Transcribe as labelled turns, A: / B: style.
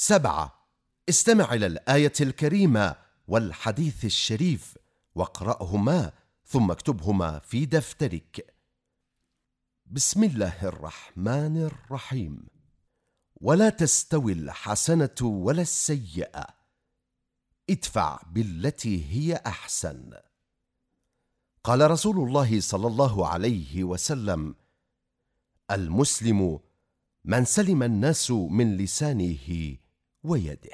A: سبعة. استمع إلى الآية الكريمة والحديث الشريف واقرأهما ثم اكتبهما في دفترك. بسم الله الرحمن الرحيم. ولا تستوي الحسنة ولا السيئة. ادفع بالتي هي أحسن. قال رسول الله صلى الله عليه وسلم المسلم من سلم الناس من لسانه ويده.